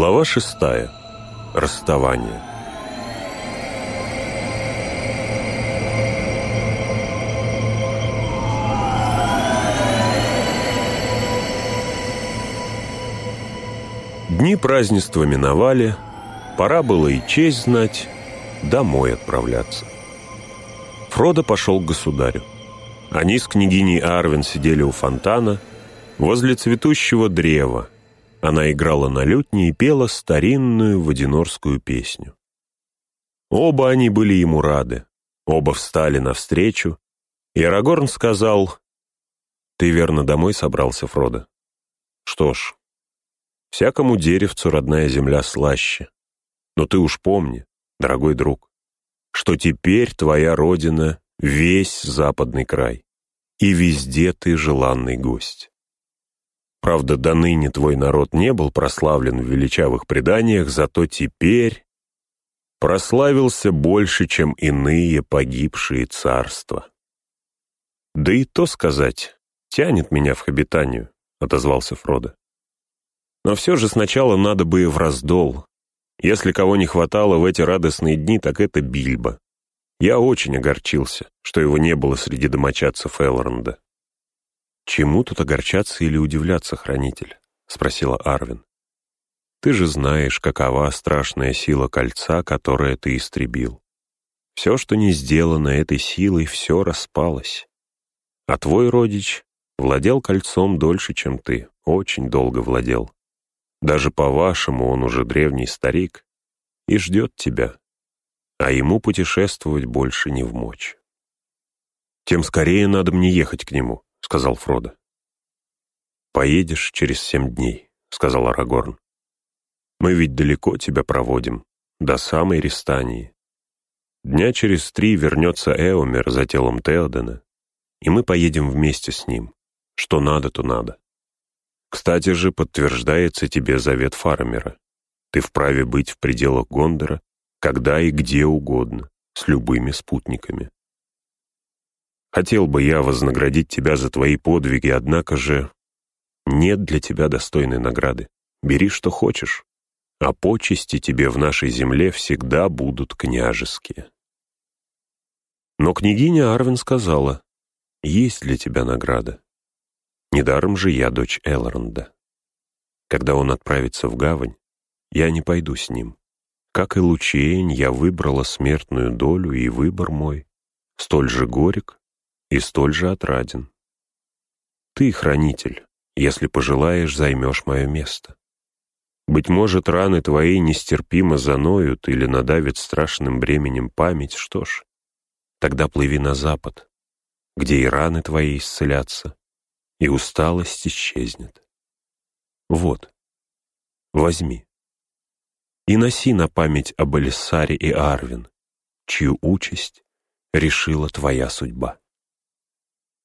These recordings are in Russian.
Глава шестая. Расставание. Дни празднества миновали, пора было и честь знать, домой отправляться. Фродо пошел к государю. Они с княгиней Арвин сидели у фонтана, возле цветущего древа. Она играла на лютне и пела старинную водинорскую песню. Оба они были ему рады, оба встали навстречу, и Арагорн сказал, «Ты верно домой собрался, Фродо? Что ж, всякому деревцу родная земля слаще. Но ты уж помни, дорогой друг, что теперь твоя родина — весь западный край, и везде ты желанный гость. Правда, до ныне твой народ не был прославлен в величавых преданиях, зато теперь прославился больше, чем иные погибшие царства. «Да и то сказать, тянет меня в хобитанию», — отозвался Фродо. «Но все же сначала надо бы и в раздол, если кого не хватало в эти радостные дни, так это Бильбо. Я очень огорчился, что его не было среди домочадцев Элронда. «Чему тут огорчаться или удивляться, хранитель?» — спросила Арвин. «Ты же знаешь, какова страшная сила кольца, которое ты истребил. Все, что не сделано этой силой, все распалось. А твой родич владел кольцом дольше, чем ты, очень долго владел. Даже по-вашему он уже древний старик и ждет тебя, а ему путешествовать больше не в мочь. «Тем скорее надо мне ехать к нему», — сказал Фродо. «Поедешь через семь дней», — сказал Арагорн. «Мы ведь далеко тебя проводим, до самой Рестании. Дня через три вернется Эомер за телом Теодена, и мы поедем вместе с ним. Что надо, то надо. Кстати же, подтверждается тебе завет Фармера. Ты вправе быть в пределах Гондора, когда и где угодно, с любыми спутниками. Хотел бы я вознаградить тебя за твои подвиги, однако же нет для тебя достойной награды. Бери, что хочешь, а почести тебе в нашей земле всегда будут княжеские. Но княгиня Арвин сказала, есть для тебя награда. Недаром же я дочь Элронда. Когда он отправится в гавань, я не пойду с ним. Как и Лучейн, я выбрала смертную долю, и выбор мой столь же горек и столь же отраден. Ты, хранитель, если пожелаешь, займешь мое место. Быть может, раны твои нестерпимо заноют или надавят страшным бременем память, что ж, тогда плыви на запад, где и раны твои исцелятся, и усталость исчезнет. Вот, возьми. И носи на память об Элиссаре и Арвин, чью участь решила твоя судьба.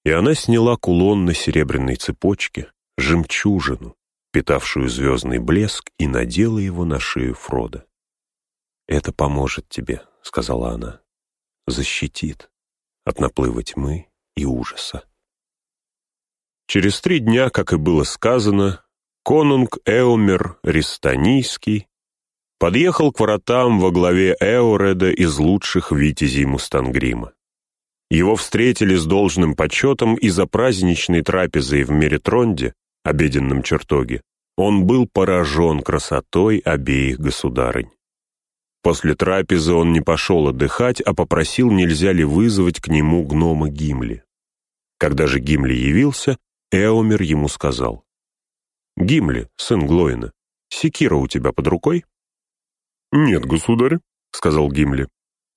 И она сняла кулон на серебряной цепочке, жемчужину, питавшую звездный блеск, и надела его на шею Фрода. «Это поможет тебе», — сказала она, — «защитит от наплыва тьмы и ужаса». Через три дня, как и было сказано, конунг Эомер Ристанийский подъехал к воротам во главе Эореда из лучших витязей Мустангрима. Его встретили с должным почетом и за праздничной трапезой в Меритронде, обеденном чертоге, он был поражен красотой обеих государынь. После трапезы он не пошел отдыхать, а попросил, нельзя ли вызвать к нему гнома Гимли. Когда же Гимли явился, Эомер ему сказал. «Гимли, сын Глоина, секира у тебя под рукой?» «Нет, государь», — сказал Гимли.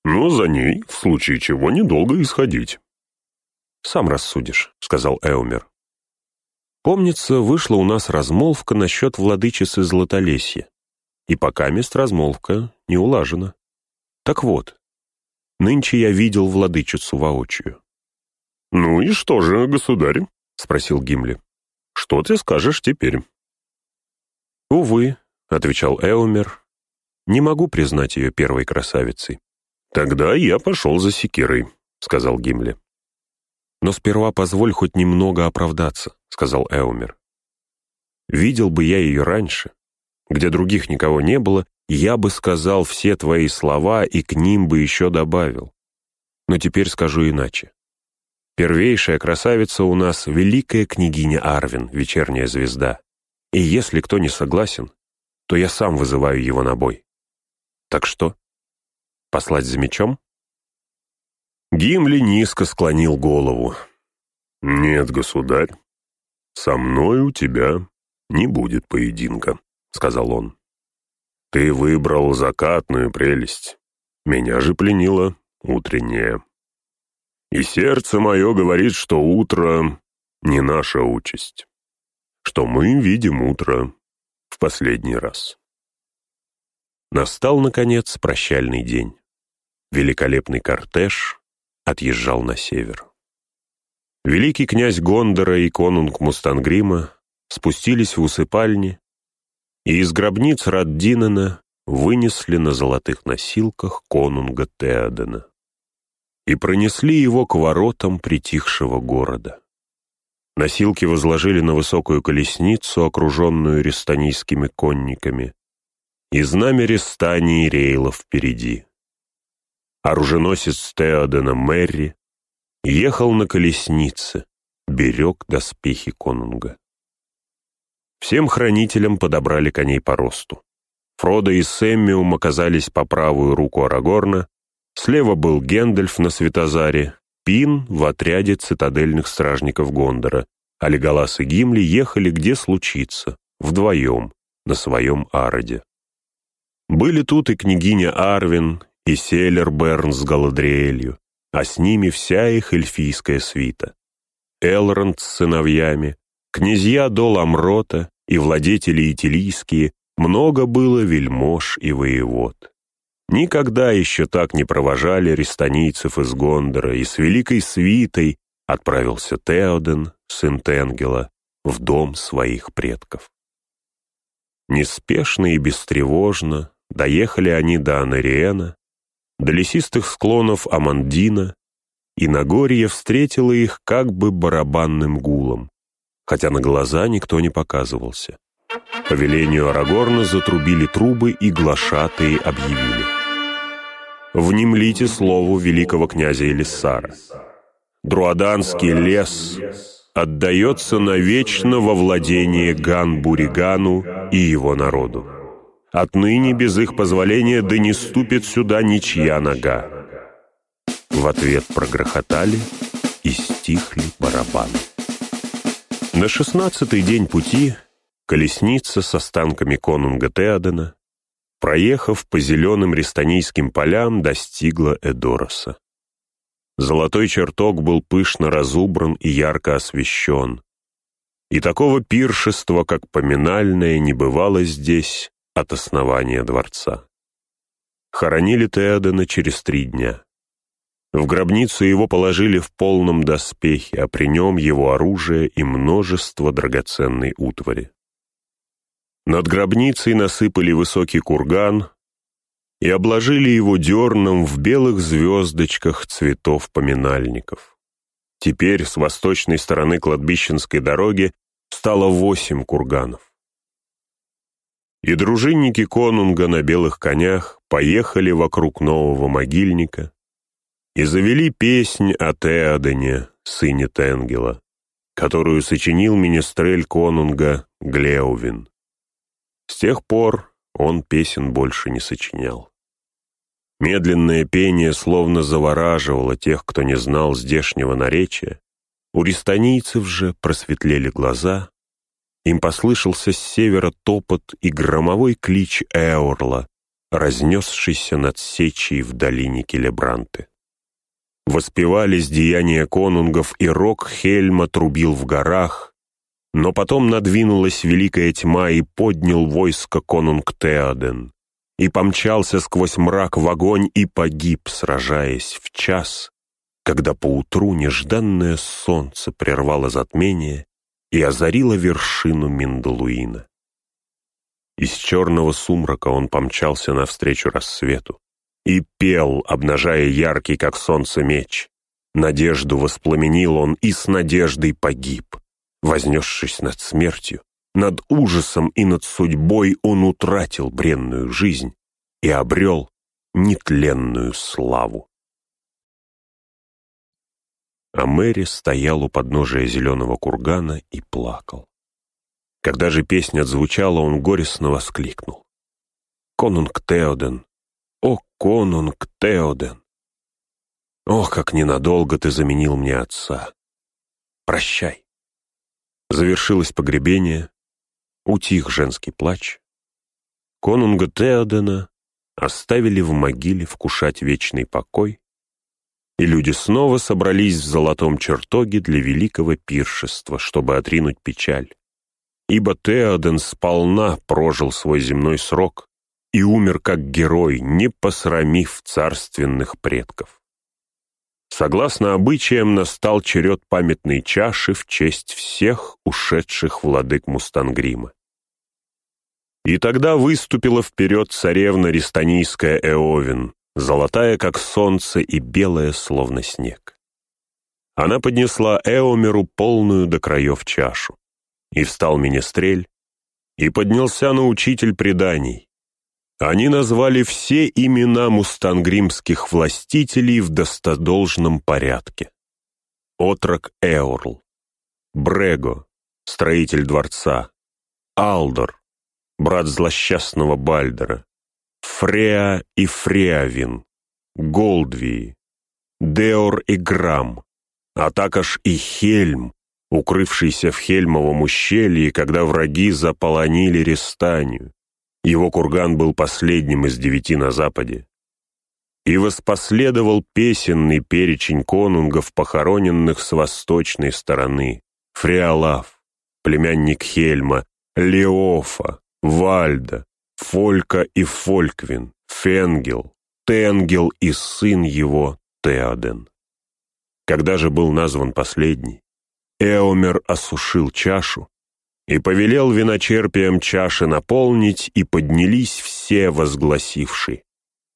«Но за ней, в случае чего, недолго исходить». «Сам рассудишь», — сказал Эомер. «Помнится, вышла у нас размолвка насчет владычицы Златолесья, и пока мест размолвка не улажена. Так вот, нынче я видел владычицу воочию». «Ну и что же, государь?» — спросил Гимли. «Что ты скажешь теперь?» «Увы», — отвечал Эумер, — «не могу признать ее первой красавицей». «Тогда я пошел за секирой», — сказал Гимли. «Но сперва позволь хоть немного оправдаться», — сказал Эумер. «Видел бы я ее раньше, где других никого не было, я бы сказал все твои слова и к ним бы еще добавил. Но теперь скажу иначе. Первейшая красавица у нас — великая княгиня Арвин, вечерняя звезда. И если кто не согласен, то я сам вызываю его на бой. Так что? Послать за мечом? Гимли низко склонил голову. «Нет, государь, со мной у тебя не будет поединка», — сказал он. «Ты выбрал закатную прелесть, меня же пленила утренняя. И сердце мое говорит, что утро не наша участь, что мы видим утро в последний раз». Настал, наконец, прощальный день. Великолепный кортеж отъезжал на север. Великий князь Гондора и конунг Мустангрима спустились в усыпальни и из гробниц Раддинена вынесли на золотых носилках конунга Теодена и пронесли его к воротам притихшего города. Носилки возложили на высокую колесницу, окруженную рестанийскими конниками, и знамя Рестании реяло впереди. Оруженосец Теодена Мэри ехал на колеснице, берег доспехи конунга. Всем хранителям подобрали коней по росту. Фродо и Сэммиум оказались по правую руку Арагорна, слева был Гендальф на Светозаре, Пин в отряде цитадельных стражников Гондора, а Леголас и Гимли ехали где случится, вдвоем, на своем Ароде. Были тут и княгиня Арвин, и Селер Берн с Галадриэлью, а с ними вся их эльфийская свита. Элронд с сыновьями, князья Дол Амрота и владетели итилийские, много было вельмож и воевод. Никогда еще так не провожали рестанийцев из Гондора, и с великой свитой отправился Теоден, сын Тенгела, в дом своих предков. Неспешно и бестревожно доехали они до Анариена, до лесистых склонов Амандина, и Нагорье встретило их как бы барабанным гулом, хотя на глаза никто не показывался. По велению Арагорна затрубили трубы и глашатые объявили. «Внемлите слову великого князя Элиссара. Друаданский лес отдается навечно во владение Ган-Буригану и его народу. Отныне без их позволения да не ступит сюда ничья нога». В ответ прогрохотали и стихли барабаны. На шестнадцатый день пути колесница с останками конунга Теодена, проехав по зеленым рестанийским полям, достигла Эдороса. Золотой чертог был пышно разубран и ярко освещен. И такого пиршества, как поминальное, не бывало здесь от основания дворца. Хоронили Теодена через три дня. В гробницу его положили в полном доспехе, а при нем его оружие и множество драгоценной утвари. Над гробницей насыпали высокий курган и обложили его дерном в белых звездочках цветов поминальников. Теперь с восточной стороны кладбищенской дороги стало восемь курганов. И дружинники конунга на белых конях поехали вокруг нового могильника, и завели песнь о Теодене, сыне Тенгела, которую сочинил министрель конунга Глеувин. С тех пор он песен больше не сочинял. Медленное пение словно завораживало тех, кто не знал здешнего наречия. У рестанийцев же просветлели глаза, им послышался с севера топот и громовой клич Эорла, разнесшийся над сечей в долине Келебранты. Воспевались деяния конунгов, и рок Хельма трубил в горах, но потом надвинулась великая тьма и поднял войско конунг Теоден, и помчался сквозь мрак в огонь и погиб, сражаясь в час, когда поутру нежданное солнце прервало затмение и озарило вершину Миндалуина. Из черного сумрака он помчался навстречу рассвету и пел, обнажая яркий, как солнце, меч. Надежду воспламенил он и с надеждой погиб, вознесшись над смертью над ужасом и над судьбой он утратил бренную жизнь и обрел нетленную славу. А Мэри стоял у подножия зеленого кургана и плакал. Когда же песня отзвучала, он горестно воскликнул. «Конунг Теоден! О, конунг Теоден! Ох, как ненадолго ты заменил мне отца! Прощай!» Завершилось погребение, утих женский плач. Конунга Теодена оставили в могиле вкушать вечный покой, и люди снова собрались в золотом чертоге для великого пиршества, чтобы отринуть печаль. Ибо Теоден сполна прожил свой земной срок и умер как герой, не посрамив царственных предков. Согласно обычаям, настал черед памятной чаши в честь всех ушедших владык Мустангрима. И тогда выступила вперед царевна Ристанийская Эовин, золотая, как солнце, и белая, словно снег. Она поднесла Эомеру полную до краев чашу. И встал Министрель, и поднялся на учитель преданий. Они назвали все имена мустангримских властителей в достодолжном порядке. Отрок Эорл, Брего, строитель дворца, Алдор, брат злосчастного Бальдера, Фреа и Фреавин, Голдвии, Деор и Грам, а також и Хельм, укрывшийся в Хельмовом ущелье, когда враги заполонили Рестанию. Его курган был последним из девяти на западе. И воспоследовал песенный перечень конунгов, похороненных с восточной стороны. Фреолав, племянник Хельма, Леофа, Вальда, Фолька и Фольквин, Фенгел, Тенгел и сын его Теоден. Когда же был назван последний, Эомер осушил чашу и повелел виночерпием чаши наполнить, и поднялись все возгласившие.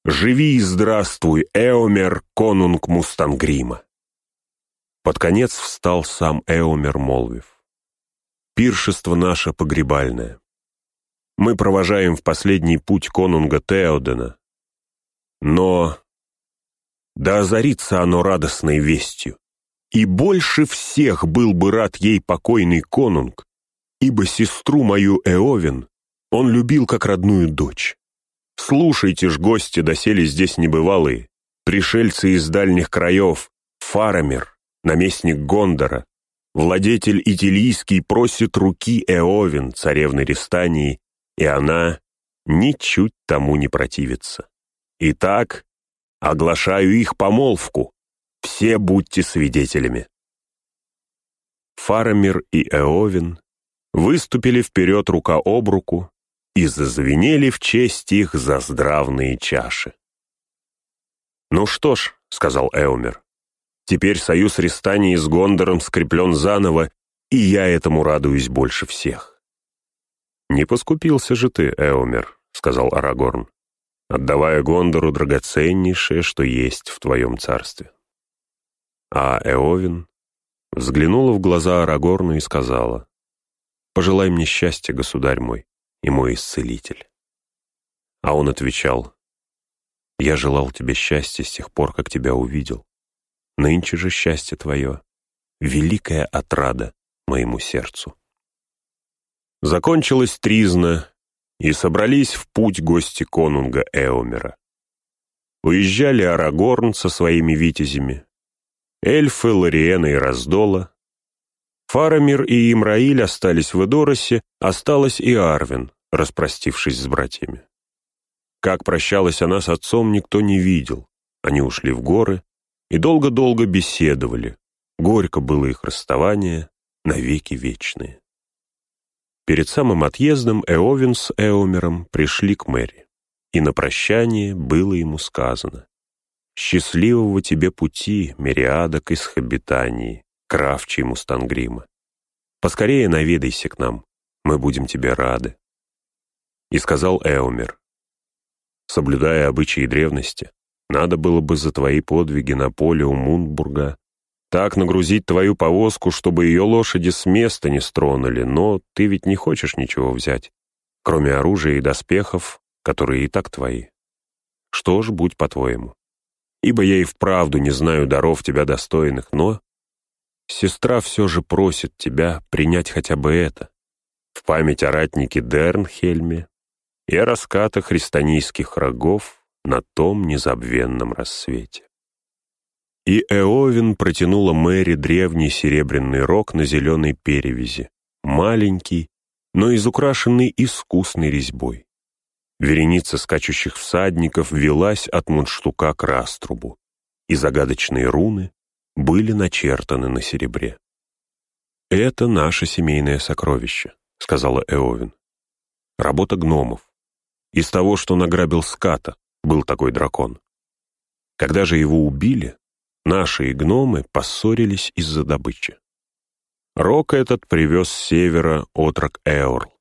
«Живи и здравствуй, Эомер, конунг Мустангрима!» Под конец встал сам Эомер, молвив. «Пиршество наше погребальное мы провожаем в последний путь конунга Теодена. Но да озарится оно радостной вестью. И больше всех был бы рад ей покойный конунг, ибо сестру мою Эовин он любил как родную дочь. Слушайте ж, гости, доселе здесь небывалые, пришельцы из дальних краев, Фарамир, наместник Гондора, владетель Итилийский просит руки Эовин, царевны Рестании, и она ничуть тому не противится. Итак, оглашаю их помолвку. Все будьте свидетелями. Фарамир и Эовин выступили вперед рука об руку и зазвенели в честь их за здравные чаши. «Ну что ж», — сказал Эомер, — «теперь союз Рестании с Гондором скреплен заново, и я этому радуюсь больше всех». «Не поскупился же ты, Эомер», — сказал Арагорн, отдавая Гондору драгоценнейшее, что есть в твоем царстве. А Эовин взглянула в глаза Арагорну и сказала, «Пожелай мне счастья, государь мой и мой исцелитель». А он отвечал, «Я желал тебе счастья с тех пор, как тебя увидел. Нынче же счастье твое — великая отрада моему сердцу». Закончилась тризна, и собрались в путь гости конунга Эомера. Уезжали Арагорн со своими витязями, эльфы Лориена и Раздола. Фарамир и Имраиль остались в Эдоросе, осталась и Арвин, распростившись с братьями. Как прощалась она с отцом, никто не видел. Они ушли в горы и долго-долго беседовали. Горько было их расставание, навеки вечные. Перед самым отъездом Эовин с Эомером пришли к Мэри, и на прощание было ему сказано «Счастливого тебе пути, Мериадок из Хабитании, кравчий Мустангрима. Поскорее наведайся к нам, мы будем тебе рады». И сказал Эомер, «Соблюдая обычаи древности, надо было бы за твои подвиги на поле у Мунбурга Так нагрузить твою повозку, чтобы ее лошади с места не стронули, но ты ведь не хочешь ничего взять, кроме оружия и доспехов, которые и так твои. Что ж, будь по-твоему. Ибо я и вправду не знаю даров тебя достойных, но сестра все же просит тебя принять хотя бы это, в память о ратнике Дернхельме и о раскатах христонийских рогов на том незабвенном рассвете. И Эовин протянула Мэри древний серебряный рог на зеленой перевязи, маленький, но изукрашенный искусной резьбой. Вереница скачущих всадников велась от мундштука к раструбу, и загадочные руны были начертаны на серебре. «Это наше семейное сокровище», — сказала Эовин. «Работа гномов. Из того, что награбил ската, был такой дракон. Когда же его убили, Наши гномы поссорились из-за добычи. Рок этот привез с севера отрок Эорл.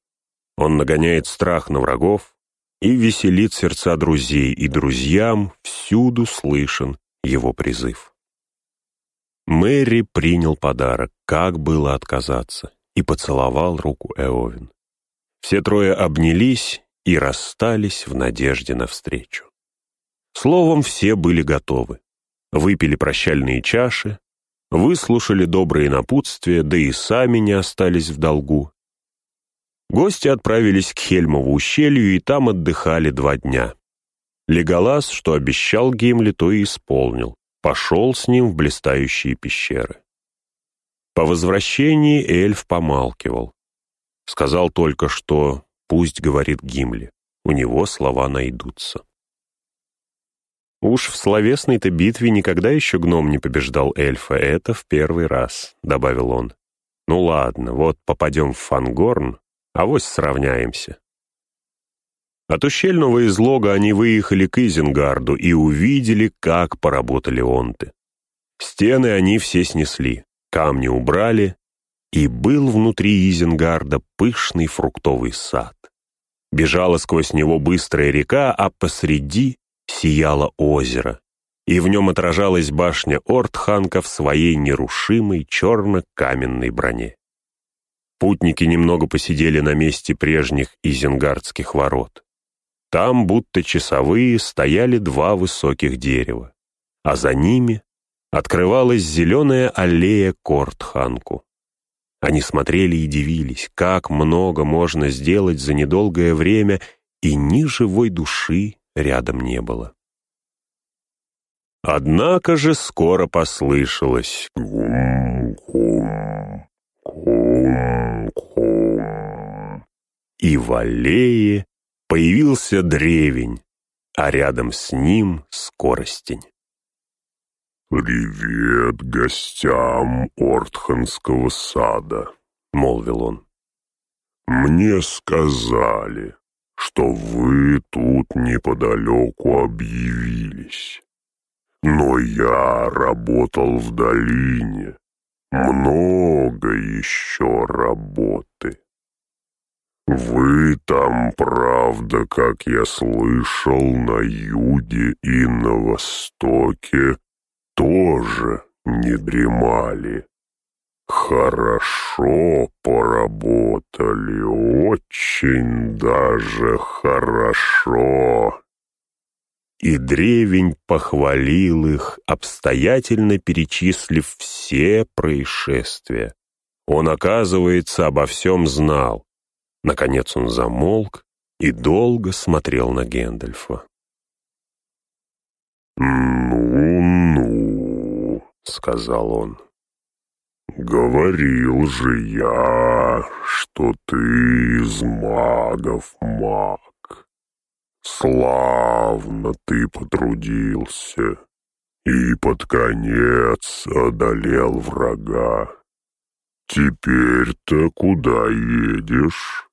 Он нагоняет страх на врагов и веселит сердца друзей, и друзьям всюду слышен его призыв. Мэри принял подарок, как было отказаться, и поцеловал руку Эовин. Все трое обнялись и расстались в надежде на встречу. Словом, все были готовы выпили прощальные чаши, выслушали добрые напутствия, да и сами не остались в долгу. Гости отправились к Хельмову ущелью и там отдыхали два дня. Леголас, что обещал Гимли, то и исполнил. Пошел с ним в блистающие пещеры. По возвращении эльф помалкивал. Сказал только, что пусть говорит Гимли, у него слова найдутся. «Уж в словесной-то битве никогда еще гном не побеждал эльфа, это в первый раз», — добавил он. «Ну ладно, вот попадем в Фангорн, а вось сравняемся». От ущельного излога они выехали к Изенгарду и увидели, как поработали онты. Стены они все снесли, камни убрали, и был внутри Изенгарда пышный фруктовый сад. Бежала сквозь него быстрая река, а посреди сияло озеро, и в нем отражалась башня Ортханка в своей нерушимой черно-каменной броне. Путники немного посидели на месте прежних изенгардских ворот. Там, будто часовые, стояли два высоких дерева, а за ними открывалась зеленая аллея Кортханку. Они смотрели и дивились, как много можно сделать за недолгое время, и ни живой души рядом не было. Однако же скоро послышалось и в аллее появился древень, а рядом с ним скоростень. «Привет гостям Ортханского сада», — молвил он. «Мне сказали, что вы тут неподалеку объявились. Но я работал в долине. Много еще работы. Вы там, правда, как я слышал, на юге и на востоке тоже не дремали. Хорошо поработали, очень даже хорошо. И древень похвалил их, обстоятельно перечислив все происшествия. Он, оказывается, обо всем знал. Наконец он замолк и долго смотрел на Гэндальфа. «Ну-ну», — сказал он. «Говорил же я, что ты из магов маг. Славно ты потрудился и под конец одолел врага. Теперь-то куда едешь?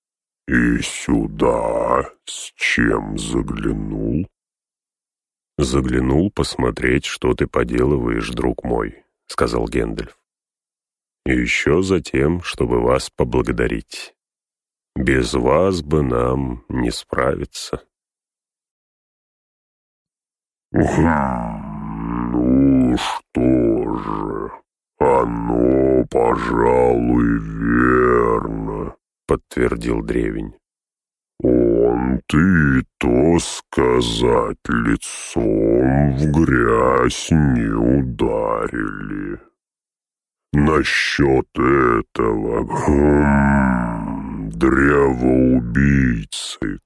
И сюда с чем заглянул?» «Заглянул посмотреть, что ты поделываешь, друг мой», — сказал Гендальф. И еще за тем, чтобы вас поблагодарить. Без вас бы нам не справиться. «Ну что же», «Оно, пожалуй, верно», — подтвердил древень. «Он ты то сказать лицом в грязь не ударили. Насчет этого хм, древоубийцы,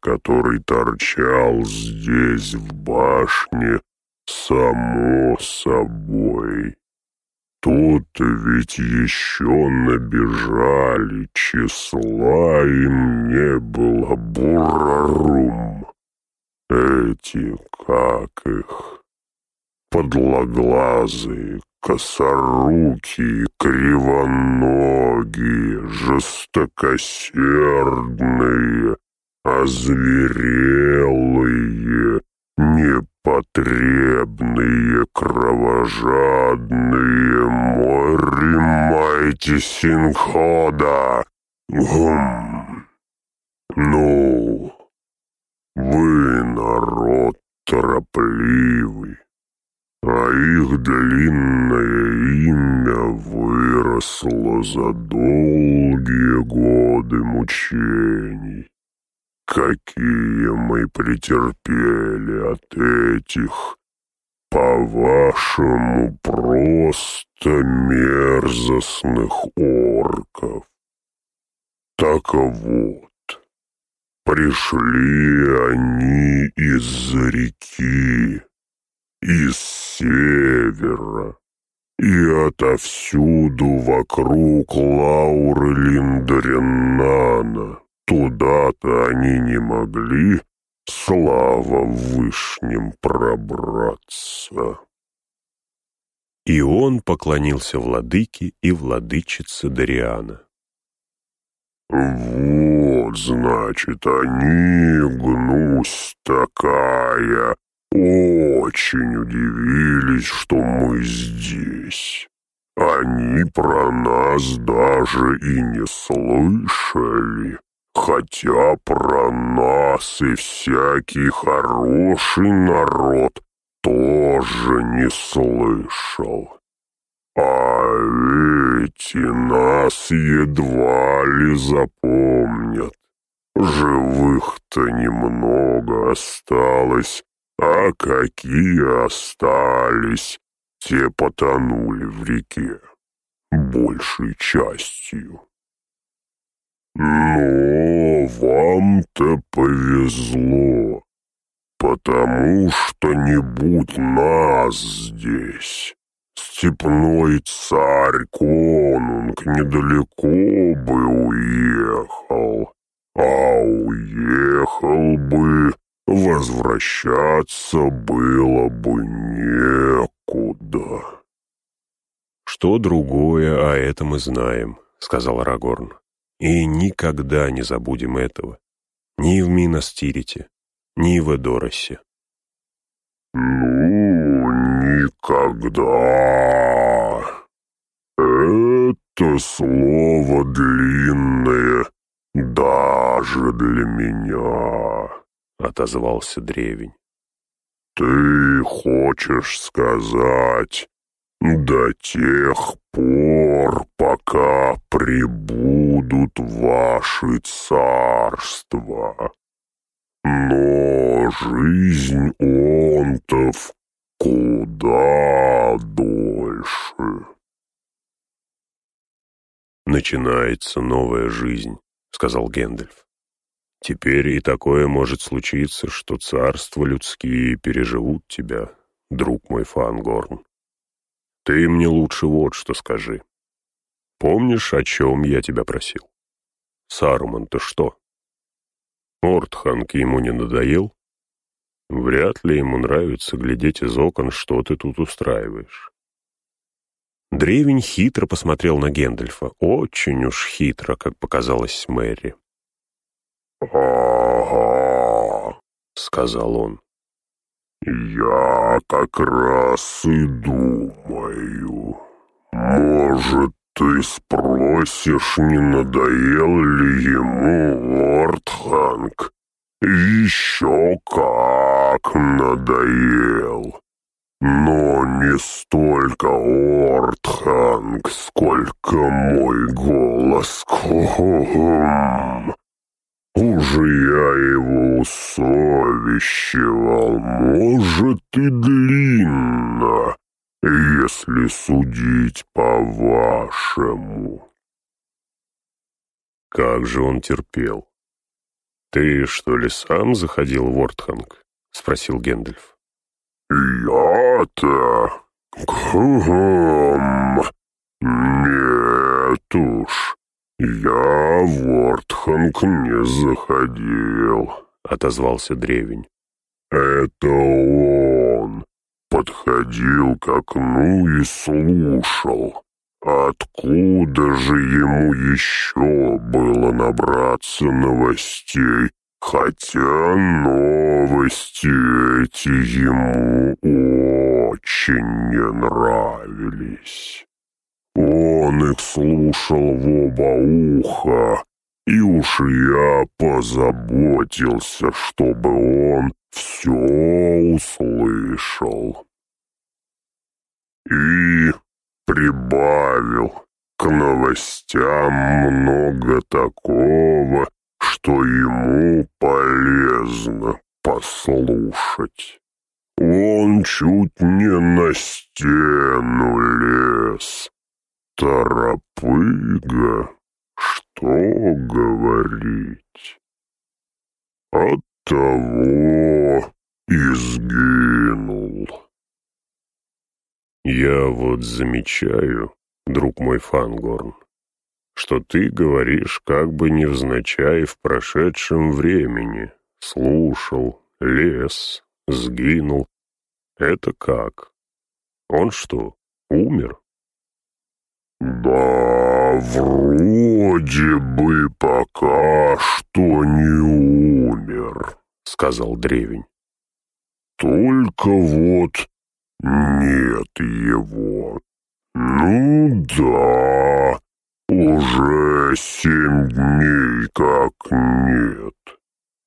который торчал здесь в башне, само собой». Тут ведь еще набежали, числа им не было бурарум. Эти, как их, подлоглазые, косорукие, кривоногие, жестокосердные, озверелые, непотребные, кровожадные, мори майте синхода. Гум. Ну, вы народ торопливый, а их длинное имя выросло за долгие годы мучений. Какие мы претерпели от этих, по-вашему, просто мерзостных орков. Так вот, пришли они из реки, из севера, и отовсюду вокруг Лауры Линдаренана. Туда-то они не могли, слава вышним, пробраться. И он поклонился владыке и владычице Дариана. «Вот, значит, они, гнусь такая, очень удивились, что мы здесь. Они про нас даже и не слышали, хотя про нас и всякий хороший народ тоже не слышал. А эти нас едва ли запомнят. Живых-то немного осталось, а какие остались, те потонули в реке, большей частью. Но вам-то повезло, потому что не будь нас здесь. Степной царь Конунг недалеко бы уехал, а уехал бы, возвращаться было бы некуда. «Что другое, а это мы знаем», — сказал Арагорн. «И никогда не забудем этого. Ни в Минастирите, ни в Эдоросе». «Ну, никогда. Это слово длинное даже для меня», — отозвался древень. «Ты хочешь сказать, до тех пор, пока прибудут ваши царства. Но жизнь онтов куда дольше. «Начинается новая жизнь», — сказал Гэндальф. «Теперь и такое может случиться, что царства людские переживут тебя, друг мой Фангорн. Ты мне лучше вот что скажи. Помнишь, о чем я тебя просил? Саруман-то что? Ортханг ему не надоел? Вряд ли ему нравится глядеть из окон, что ты тут устраиваешь. Древень хитро посмотрел на Гендальфа. Очень уж хитро, как показалось Мэри. «Ага», — сказал он. «Я как раз и думаю. Может, ты спросишь, не надоел ли ему лорд? Еще как надоел. Но не не столько Ортханг, сколько мой голос. Хм. Уже я его усовещивал, может и длинно, если судить по-вашему. Как же он терпел. «Ты, что ли, сам заходил в Ортханг?» — спросил Гендальф. «Я-то? Хм, нет уж, я в Ортханг не заходил», — отозвался древень. «Это он подходил к окну и слушал. Откуда же ему еще было набраться новостей, хотя новости эти ему очень не нравились? Он их слушал в оба уха, и уж я позаботился, чтобы он все услышал. И прибавил к новостям много такого, что ему полезно послушать. Он чуть не на стену лез. Торопыга, что говорить. Оттого и сгинул. «Я вот замечаю, друг мой Фангорн, что ты говоришь как бы невзначай в прошедшем времени. Слушал, лес, сгинул. Это как? Он что, умер?» «Да, вроде бы пока что не умер», — сказал древень. «Только вот нет его. Ну да, уже семь дней как нет.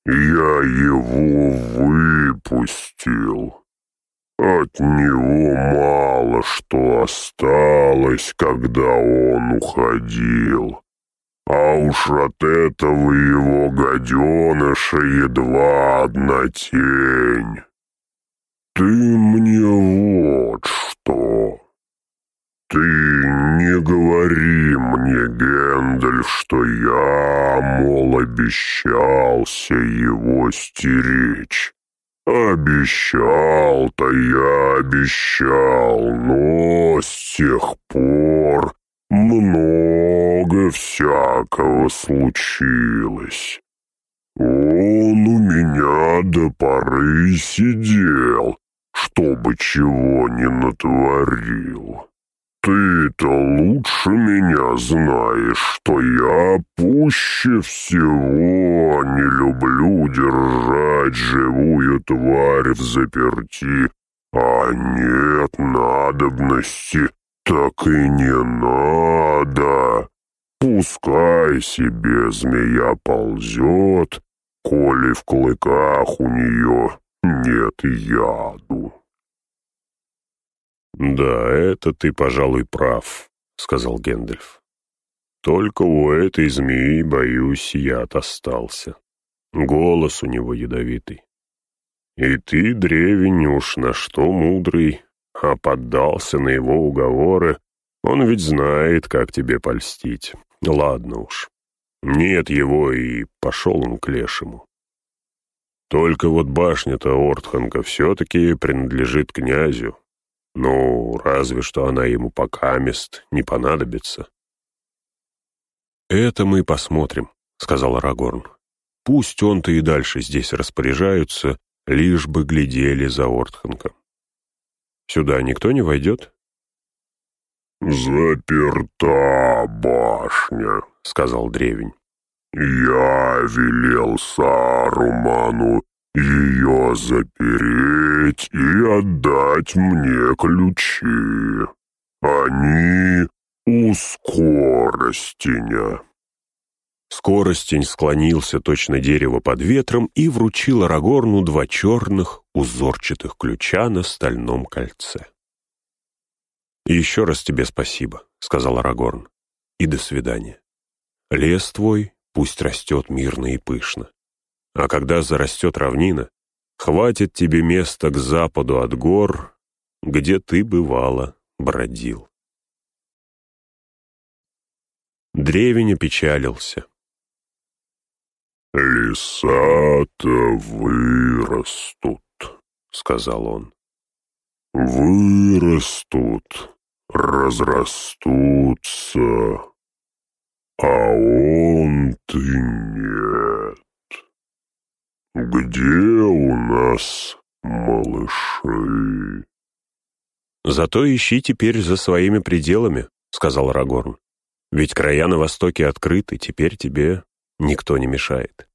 Я его выпустил. От него мало что осталось, когда он уходил. А уж от этого его гаденыша едва одна тень. «Ты мне вот что. Ты не говори мне, Гендель, что я, мол, обещался его стеречь. Обещал-то я обещал, но с тех пор много всякого случилось. Он у меня до поры сидел, чтобы чего не натворил. Ты-то лучше меня знаешь, что я пуще всего не люблю держать живую тварь в заперти, а нет надобности, так и не надо. Пускай себе змея ползет, коли в клыках у нее нет яду. «Да, это ты, пожалуй, прав», — сказал Гэндальф. «Только у этой змеи, боюсь, яд остался. Голос у него ядовитый. И ты, древень, уж на что мудрый, а поддался на его уговоры, он ведь знает, как тебе польстить. Ладно уж. Нет его, и пошел он к лешему. Только вот башня-то Ортханка все-таки принадлежит князю. Ну, разве что она ему пока мест не понадобится. «Это мы посмотрим», — сказал Арагорн. «Пусть он-то и дальше здесь распоряжаются, лишь бы глядели за Ортханком. Сюда никто не войдет?» «Заперта башня», — сказал древень. «Я велел Саруману ее запереть и отдать мне ключи. Они у Скоростеня». Скоростень склонился точно дерево под ветром и вручил Арагорну два черных узорчатых ключа на стальном кольце. «Еще раз тебе спасибо», — сказал Арагорн. «И до свидания. Лес твой пусть растет мирно и пышно. А когда зарастет равнина, хватит тебе места к западу от гор, где ты, бывало, бродил». Древень опечалился. «Леса-то вырастут», — сказал он. «Вырастут, разрастутся, а он-ты нет. Где у нас малыши?» «Зато ищи теперь за своими пределами», — сказал Рагорн. «Ведь края на востоке открыты, теперь тебе никто не мешает».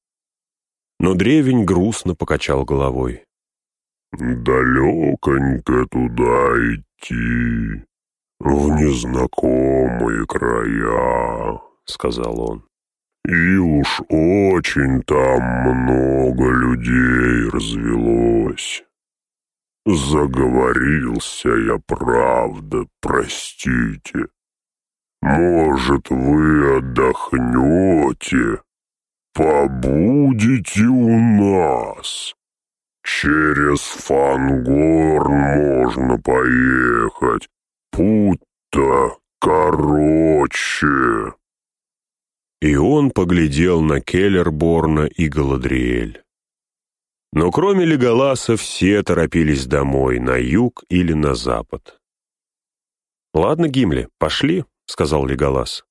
Но древень грустно покачал головой. «Далеконько туда идти, в незнакомые края», — сказал он. «И уж очень там много людей развелось. Заговорился я, правда, простите. Может, вы отдохнете, побудете у нас?» Через Фангорн можно поехать. Путь-то короче. И он поглядел на Келлерборна и Галадриэль. Но кроме Леголаса все торопились домой, на юг или на запад. «Ладно, Гимли, пошли», — сказал Леголас.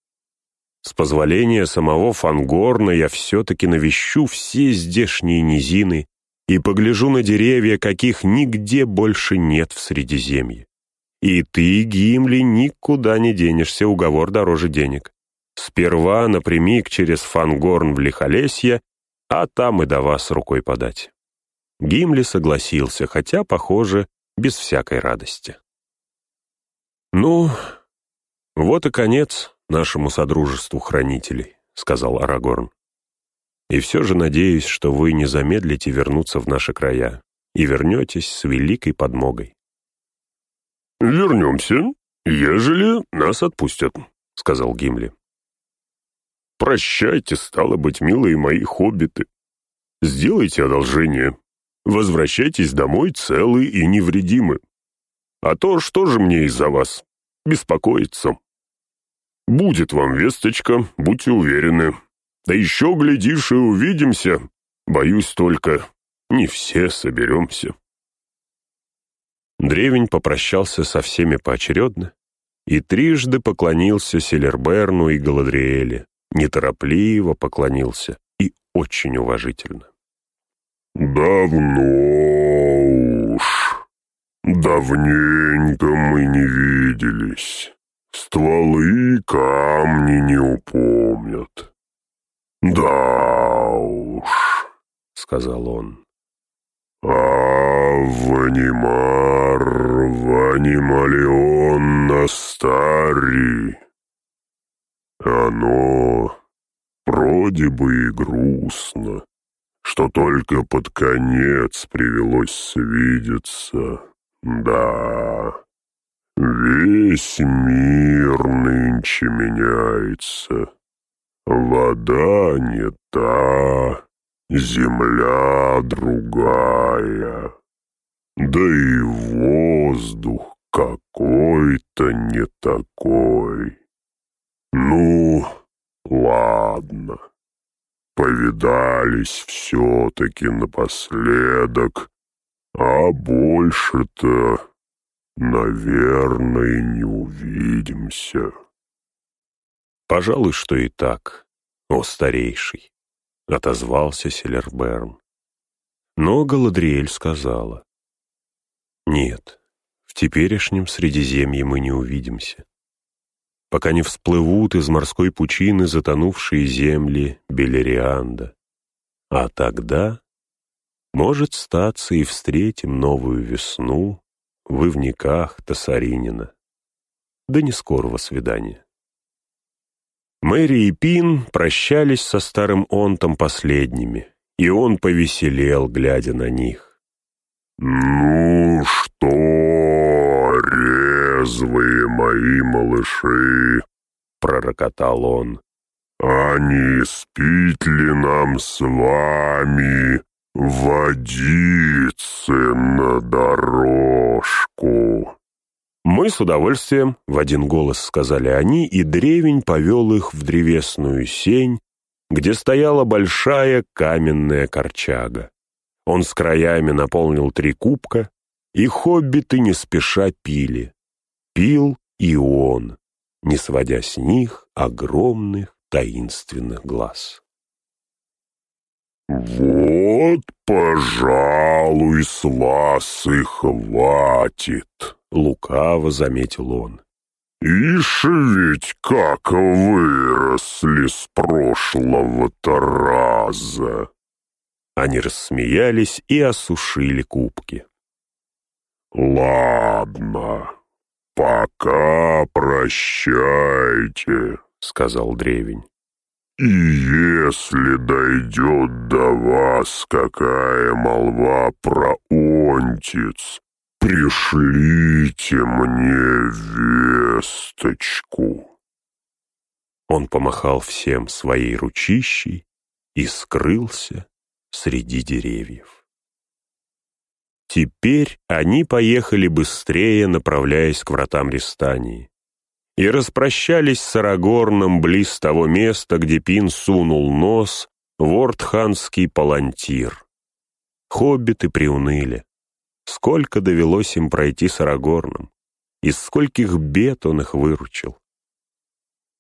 «С позволения самого Фангорна я все-таки навещу все здешние низины и погляжу на деревья, каких нигде больше нет в Средиземье. И ты, Гимли, никуда не денешься, уговор дороже денег. Сперва напрямик через Фангорн в Лихолесье, а там и до вас рукой подать». Гимли согласился, хотя, похоже, без всякой радости. «Ну, вот и конец нашему содружеству хранителей», — сказал Арагорн. И все же надеюсь, что вы не замедлите вернуться в наши края и вернетесь с великой подмогой. «Вернемся, ежели нас отпустят», — сказал Гимли. «Прощайте, стало быть, милые мои хоббиты. Сделайте одолжение. Возвращайтесь домой целы и невредимы. А то что же мне из-за вас беспокоиться? Будет вам весточка, будьте уверены, да еще, глядишь, и увидимся. Боюсь только, не все соберемся. Древень попрощался со всеми поочередно и трижды поклонился Селерберну и Галадриэле, неторопливо поклонился и очень уважительно. «Давно уж, давненько мы не виделись, стволы и камни не упомнят. «Да уж», — сказал он. «А Ванимар, Ванималион на стари. Оно вроде бы и грустно, что только под конец привелось свидеться. Да, весь мир нынче меняется». Вода не та, земля другая, да и воздух какой-то не такой. Ну, ладно, повидались все-таки напоследок, а больше-то, наверное, не увидимся. «Пожалуй, что и так, о старейший», — отозвался Селерберн. Но Галадриэль сказала, «Нет, в теперешнем Средиземье мы не увидимся, пока не всплывут из морской пучины затонувшие земли Белерианда. А тогда, может, статься и встретим новую весну в ивниках Тасаринина. Да не скорого свидания. Мэри и Пин прощались со старым Онтом последними, и он повеселел, глядя на них. «Ну что, резвые малыши!» — пророкотал он. «А не спит ли нам с вами водицы на дорожку?» «Мы с удовольствием», — в один голос сказали они, и древень повел их в древесную сень, где стояла большая каменная корчага. Он с краями наполнил три кубка, и хоббиты не спеша пили. Пил и он, не сводя с них огромных таинственных глаз. «Вот, пожалуй, с вас и хватит», — лукаво заметил он. «Ишь ведь как выросли с прошлого-то раза!» Они рассмеялись и осушили кубки. «Ладно, пока прощайте», — сказал древень. «И если дойдет до вас какая молва про Онтиц, пришлите мне весточку». Он помахал всем своей ручищей и скрылся среди деревьев. Теперь они поехали быстрее, направляясь к вратам Рестании, и распрощались с Арагорном близ того места, где Пин сунул нос в Ортханский палантир. Хоббиты приуныли. Сколько довелось им пройти с Арагорном, из скольких бед он их выручил.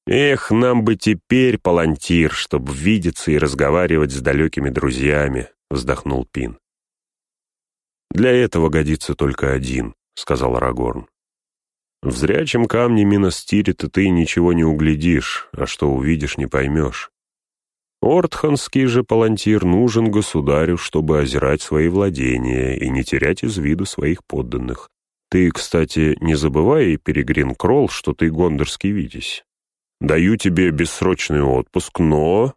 Эх, нам бы теперь палантир, чтобы видеться и разговаривать с далекими друзьями, вздохнул Пин. «Для этого годится только один», — сказал Арагорн. «В зрячем камне Минастирита ты ничего не углядишь, а что увидишь, не поймешь. Ортханский же палантир нужен государю, чтобы озирать свои владения и не терять из виду своих подданных. Ты, кстати, не забывай, Перегрин Кролл, что ты гондорский витязь. Даю тебе бессрочный отпуск, но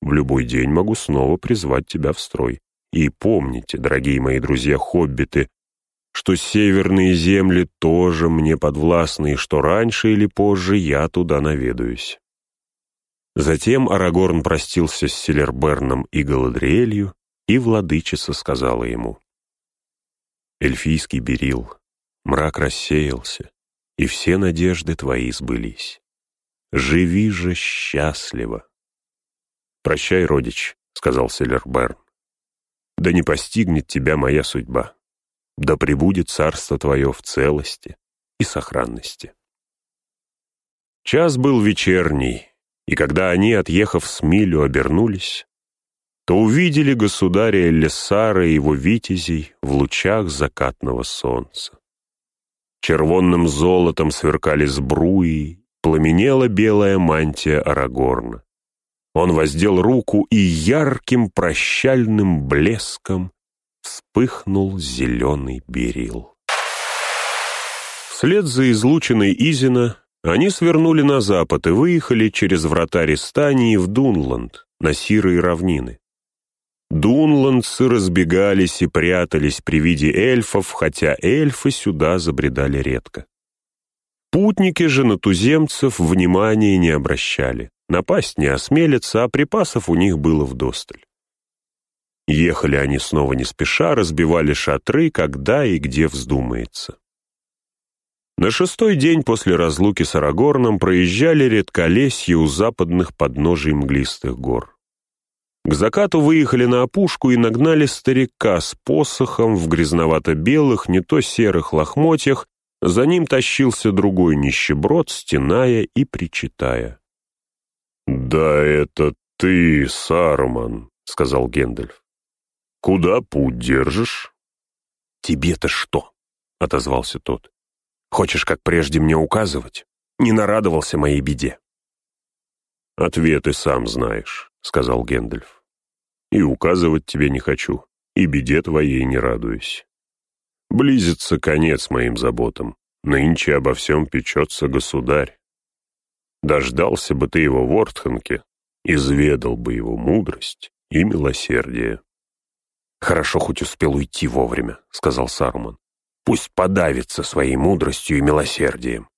в любой день могу снова призвать тебя в строй. И помните, дорогие мои друзья-хоббиты, что северные земли тоже мне подвластны, и что раньше или позже я туда наведаюсь. Затем Арагорн простился с Селерберном и Галадриэлью, и владычица сказала ему. «Эльфийский берил, мрак рассеялся, и все надежды твои сбылись. Живи же счастливо». «Прощай, родич», — сказал Селерберн. Да не постигнет тебя моя судьба. Да пребудет царство твое в целости и сохранности. Час был вечерний, и когда они, отъехав с милю, обернулись, то увидели государя Эллисара и его витязей в лучах закатного солнца. Червонным золотом сверкали сбруи, пламенела белая мантия Арагорна. Он воздел руку, и ярким прощальным блеском вспыхнул зеленый берил. Вслед за излученной Изина они свернули на запад и выехали через врата Рестании в Дунланд, на сирые равнины. Дунландцы разбегались и прятались при виде эльфов, хотя эльфы сюда забредали редко. Путники же на туземцев внимания не обращали. Напасть не осмелятся, а припасов у них было вдосталь. Ехали они снова не спеша, разбивали шатры, когда и где вздумается. На шестой день после разлуки с Арагорном проезжали редколесье у западных подножий мглистых гор. К закату выехали на опушку и нагнали старика с посохом в грязновато-белых, не то серых лохмотьях, за ним тащился другой нищеброд, стеная и причитая. «Да это ты, Саруман», — сказал Гендальф. «Куда путь держишь?» «Тебе-то что?» — отозвался тот. «Хочешь, как прежде, мне указывать? Не нарадовался моей беде». «Ответы сам знаешь», — сказал Гендальф. «И указывать тебе не хочу, и беде твоей не радуюсь. Близится конец моим заботам. Нынче обо всем печется государь. Дождался бы ты его в Ортханке, изведал бы его мудрость и милосердие. «Хорошо, хоть успел уйти вовремя», — сказал Саруман. «Пусть подавится своей мудростью и милосердием».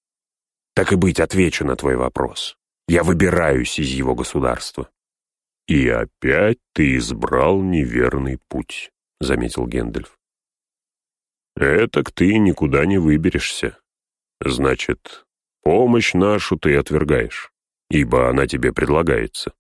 Так и быть, отвечу на твой вопрос. Я выбираюсь из его государства». «И опять ты избрал неверный путь», — заметил Гендальф. «Этак ты никуда не выберешься. Значит, помощь нашу ты отвергаешь, ибо она тебе предлагается».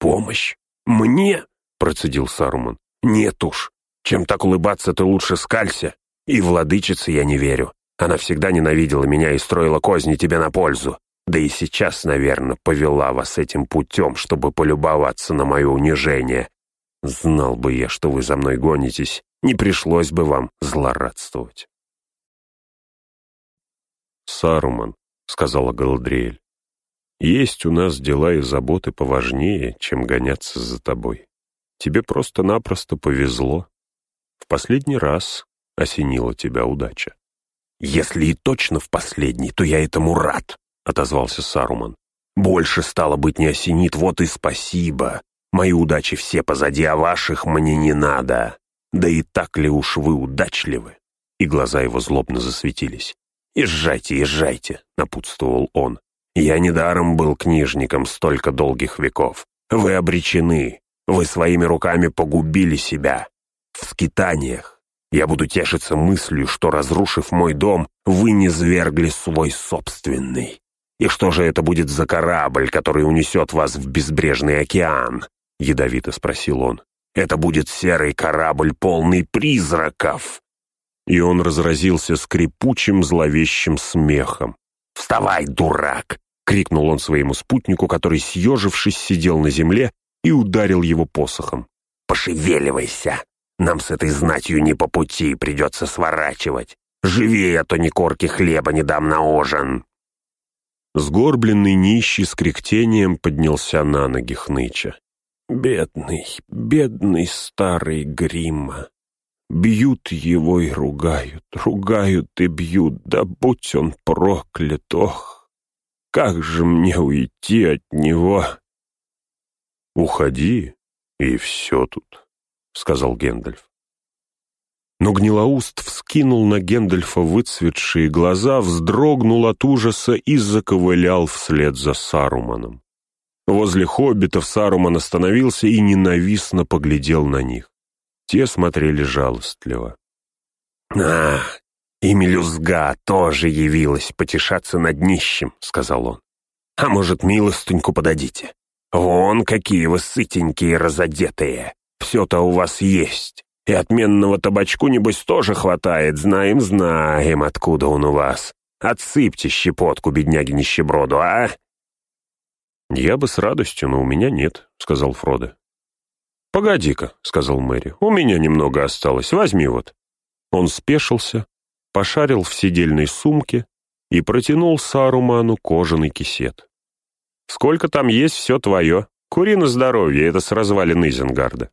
«Помощь? Мне?» — процедил Саруман. «Нет уж. Чем так улыбаться, ты лучше скалься. И владычице я не верю. Она всегда ненавидела меня и строила козни тебе на пользу. Да и сейчас, наверное, повела вас этим путем, чтобы полюбоваться на мое унижение. Знал бы я, что вы за мной гонитесь, не пришлось бы вам злорадствовать. «Саруман», — сказала Галадриэль, — «есть у нас дела и заботы поважнее, чем гоняться за тобой. Тебе просто-напросто повезло. В последний раз осенила тебя удача». «Если и точно в последний, то я этому рад», — отозвался Саруман. «Больше, стало быть, не осенит, вот и спасибо. Мои удачи все позади, а ваших мне не надо. Да и так ли уж вы удачливы?» И глаза его злобно засветились. «Езжайте, езжайте», — напутствовал он. «Я недаром был книжником столько долгих веков. Вы обречены. Вы своими руками погубили себя. В скитаниях, я буду тешиться мыслью, что, разрушив мой дом, вы не свергли свой собственный. И что же это будет за корабль, который унесет вас в безбрежный океан?» — ядовито спросил он. «Это будет серый корабль, полный призраков!» И он разразился скрипучим зловещим смехом. «Вставай, дурак!» — крикнул он своему спутнику, который, съежившись, сидел на земле и ударил его посохом. «Пошевеливайся! Нам с этой знатью не по пути, придется сворачивать. Живее, а то ни корки хлеба не дам на ужин». Сгорбленный нищий с кряхтением поднялся на ноги хныча. «Бедный, бедный старый Гримма! Бьют его и ругают, ругают и бьют, да будь он проклят, ох! Как же мне уйти от него?» «Уходи, и все тут», — сказал Гендальф. Но Гнилоуст вскинул на Гендальфа выцветшие глаза, вздрогнул от ужаса и заковылял вслед за Саруманом. Возле хоббитов Саруман остановился и ненавистно поглядел на них. Те смотрели жалостливо. «А, и мелюзга тоже явилась потешаться над нищим», — сказал он. «А может, милостыньку подадите? Вон какие вы сытенькие разодетые!» все-то у вас есть. И отменного табачку, небось, тоже хватает. Знаем, знаем, откуда он у вас. Отсыпьте щепотку, бедняги нищеброду, а?» «Я бы с радостью, но у меня нет», — сказал Фродо. «Погоди-ка», — сказал Мэри, — «у меня немного осталось, возьми вот». Он спешился, пошарил в сидельной сумке и протянул Саруману кожаный кисет. «Сколько там есть, все твое. Кури здоровье, это с развалин Изенгарда».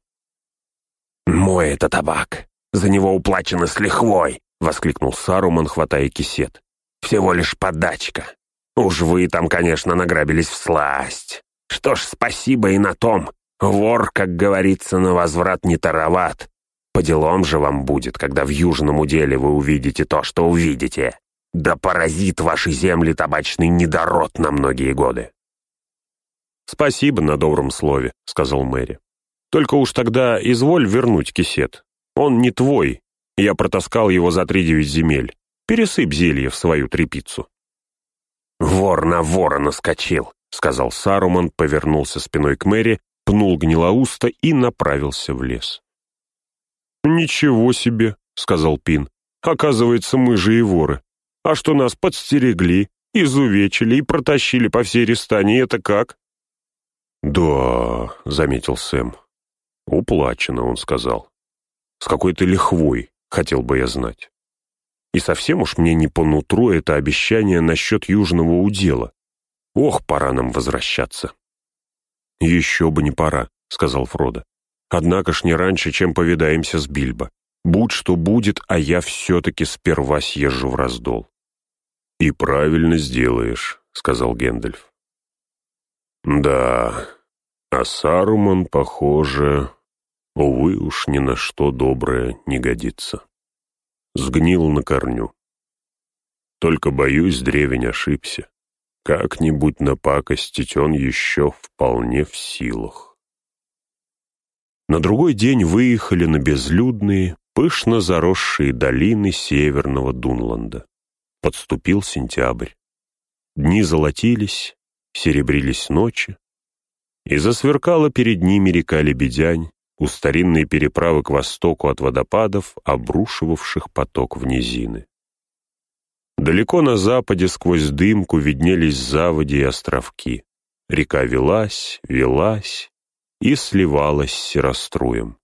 «Мой это табак! За него уплачено с лихвой!» — воскликнул Саруман, хватая кисет. «Всего лишь подачка. Уж вы там, конечно, награбились в сласть. Что ж, спасибо и на том. Вор, как говорится, на возврат не тароват. По делам же вам будет, когда в южном уделе вы увидите то, что увидите. Да поразит ваши земли табачный недород на многие годы». «Спасибо на добром слове», — сказал Мэри. Только уж тогда изволь вернуть кисет. Он не твой. Я протаскал его за три девять земель. Пересыпь зелье в свою трепицу». «Вор на вора наскочил», — сказал Саруман, повернулся спиной к Мэри, пнул гнилоуста и направился в лес. «Ничего себе», — сказал Пин. «Оказывается, мы же и воры. А что нас подстерегли, изувечили и протащили по всей Ристане, это как?» «Да», — заметил Сэм, «Уплачено», — он сказал. «С какой-то лихвой, хотел бы я знать. И совсем уж мне не по нутру это обещание насчет южного удела. Ох, пора нам возвращаться». «Еще бы не пора», — сказал Фродо. «Однако ж не раньше, чем повидаемся с Бильбо. Будь что будет, а я все-таки сперва съезжу в раздол». «И правильно сделаешь», — сказал Гэндальф. «Да, а Саруман, похоже, увы уж ни на что доброе не годится. Сгнил на корню. Только, боюсь, древень ошибся. Как-нибудь напакостить он еще вполне в силах. На другой день выехали на безлюдные, пышно заросшие долины северного Дунланда. Подступил сентябрь. Дни золотились, серебрились ночи, и засверкала перед ними река Лебедянь, у старинной переправы к востоку от водопадов, обрушивавших поток в низины. Далеко на западе сквозь дымку виднелись заводи и островки. Река велась, велась и сливалась с сероструем.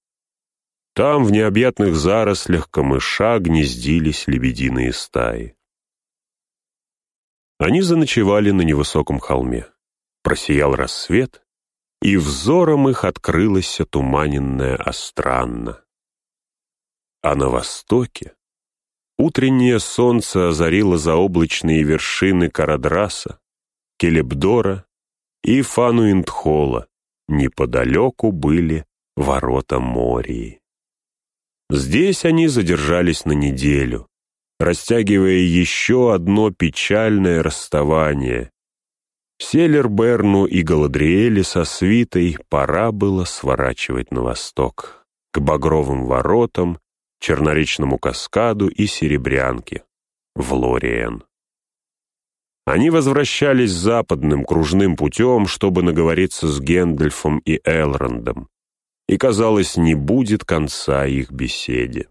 Там в необъятных зарослях камыша гнездились лебединые стаи. Они заночевали на невысоком холме. Просиял рассвет, и взором их открылась туманенная Остранна. А на востоке Утреннее солнце озарило заоблачные вершины Карадраса, Келебдора и Фануинтхола. Неподалеку были ворота Мории. Здесь они задержались на неделю, растягивая еще одно печальное расставание. Селерберну и Галадриэле со свитой пора было сворачивать на восток, к багровым воротам Черноречному каскаду и Серебрянке, в Лориен. Они возвращались западным кружным путем, чтобы наговориться с Гендальфом и Элрондом, и, казалось, не будет конца их беседе.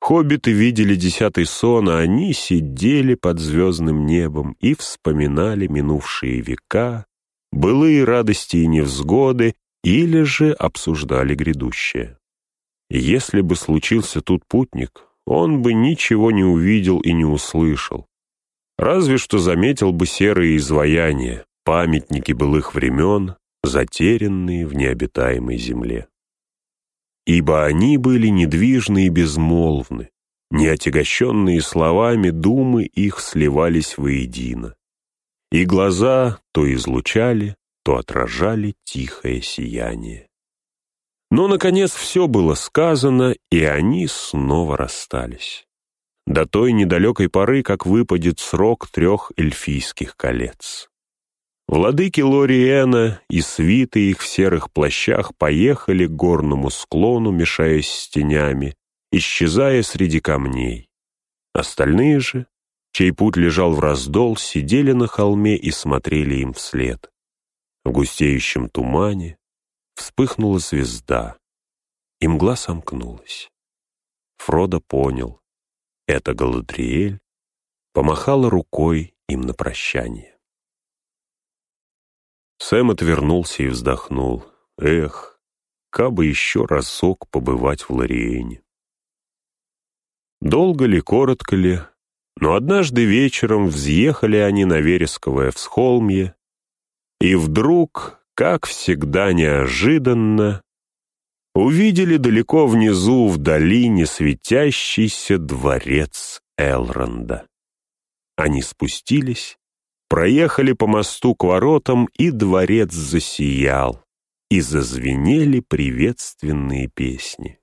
Хоббиты видели десятый сон, а они сидели под звездным небом и вспоминали минувшие века, былые радости и невзгоды, или же обсуждали грядущее. Если бы случился тут путник, он бы ничего не увидел и не услышал. Разве что заметил бы серые изваяния, памятники былых времен, затерянные в необитаемой земле. Ибо они были недвижны и безмолвны, неотягощенные словами думы их сливались воедино. И глаза то излучали, то отражали тихое сияние. Но, наконец, все было сказано, и они снова расстались. До той недалекой поры, как выпадет срок трех эльфийских колец. Владыки Лориэна и свиты их в серых плащах поехали к горному склону, мешаясь с тенями, исчезая среди камней. Остальные же, чей путь лежал в раздол, сидели на холме и смотрели им вслед. В густеющем тумане, Вспыхнула звезда, и мгла сомкнулась. Фродо понял, это Галадриэль помахала рукой им на прощание. Сэм отвернулся и вздохнул. Эх, кабы еще разок побывать в Лориэне. Долго ли, коротко ли, но однажды вечером взъехали они на Вересковое всхолмье, и вдруг как всегда неожиданно, увидели далеко внизу в долине светящийся дворец Элронда. Они спустились, проехали по мосту к воротам, и дворец засиял, и зазвенели приветственные песни.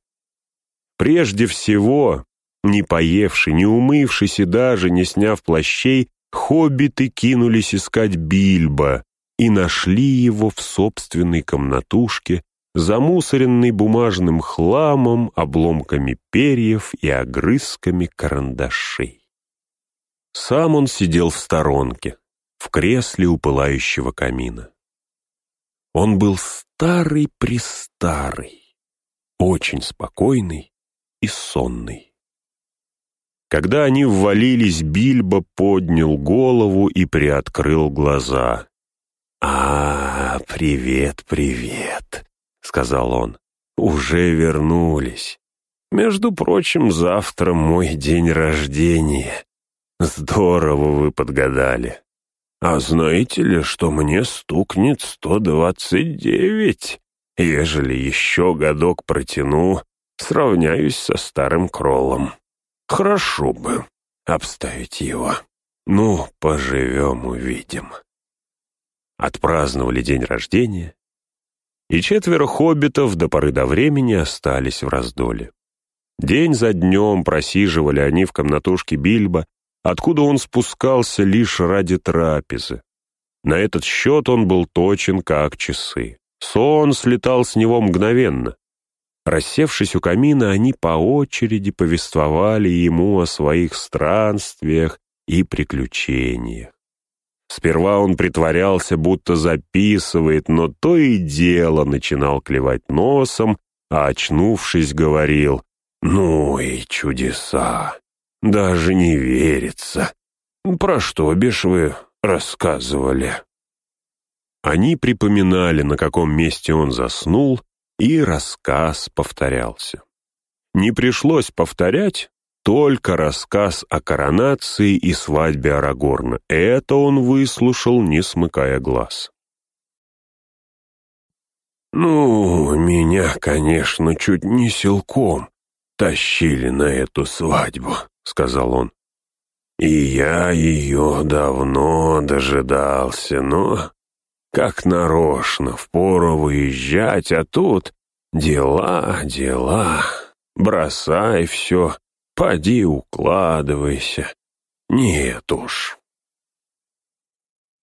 Прежде всего, не поевши, не умывшись и даже не сняв плащей, хоббиты кинулись искать Бильбо, и нашли его в собственной комнатушке, замусоренной бумажным хламом, обломками перьев и огрызками карандашей. Сам он сидел в сторонке, в кресле у пылающего камина. Он был старый-престарый, очень спокойный и сонный. Когда они ввалились, Бильбо поднял голову и приоткрыл глаза. «А, привет, привет», — сказал он. «Уже вернулись. Между прочим, завтра мой день рождения. Здорово вы подгадали. А знаете ли, что мне стукнет сто двадцать девять? Ежели еще годок протяну, сравняюсь со старым кроллом. Хорошо бы обставить его. Ну, поживем, увидим» отпраздновали день рождения, и четверо хоббитов до поры до времени остались в раздоле. День за днем просиживали они в комнатушке Бильбо, откуда он спускался лишь ради трапезы. На этот счет он был точен, как часы. Сон слетал с него мгновенно. Рассевшись у камина, они по очереди повествовали ему о своих странствиях и приключениях. Сперва он притворялся, будто записывает, но то и дело начинал клевать носом, а, очнувшись, говорил «Ну и чудеса! Даже не верится! Про что, бишь, вы рассказывали?» Они припоминали, на каком месте он заснул, и рассказ повторялся. Не пришлось повторять, только рассказ о коронации и свадьбе Арагорна. Это он выслушал, не смыкая глаз. «Ну, меня, конечно, чуть не силком тащили на эту свадьбу», — сказал он. «И я ее давно дожидался, но как нарочно, впору выезжать, а тут дела, дела, бросай все, Поди укладывайся. Нет уж.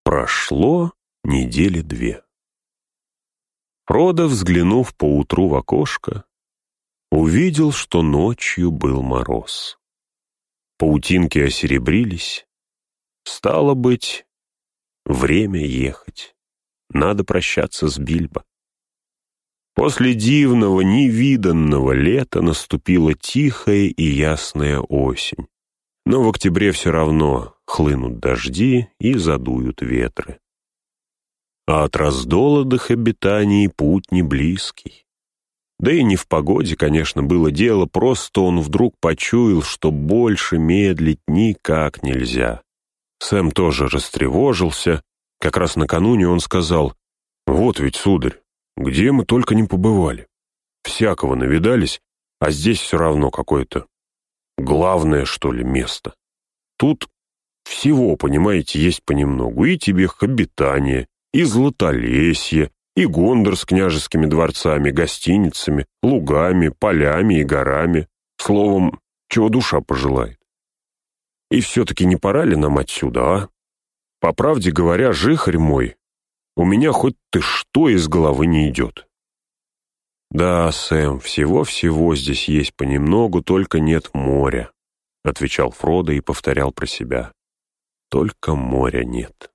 Прошло недели две. Фродо, взглянув поутру в окошко, увидел, что ночью был мороз. Паутинки осеребрились. Стало быть, время ехать. Надо прощаться с Бильбо. После дивного, невиданного лета наступила тихая и ясная осень. Но в октябре все равно хлынут дожди и задуют ветры. А от раздолодых обитаний путь не близкий. Да и не в погоде, конечно, было дело, просто он вдруг почуял, что больше медлить никак нельзя. Сэм тоже растревожился. Как раз накануне он сказал, «Вот ведь, сударь, где мы только не побывали. Всякого навидались, а здесь все равно какое-то главное, что ли, место. Тут всего, понимаете, есть понемногу. И тебе обитание, и Златолесье, и Гондор с княжескими дворцами, гостиницами, лугами, полями и горами. Словом, чего душа пожелает. И все-таки не пора ли нам отсюда, а? По правде говоря, жихарь мой, у меня хоть ты что из головы не идет. Да, Сэм, всего-всего здесь есть понемногу, только нет моря, отвечал Фродо и повторял про себя. Только моря нет.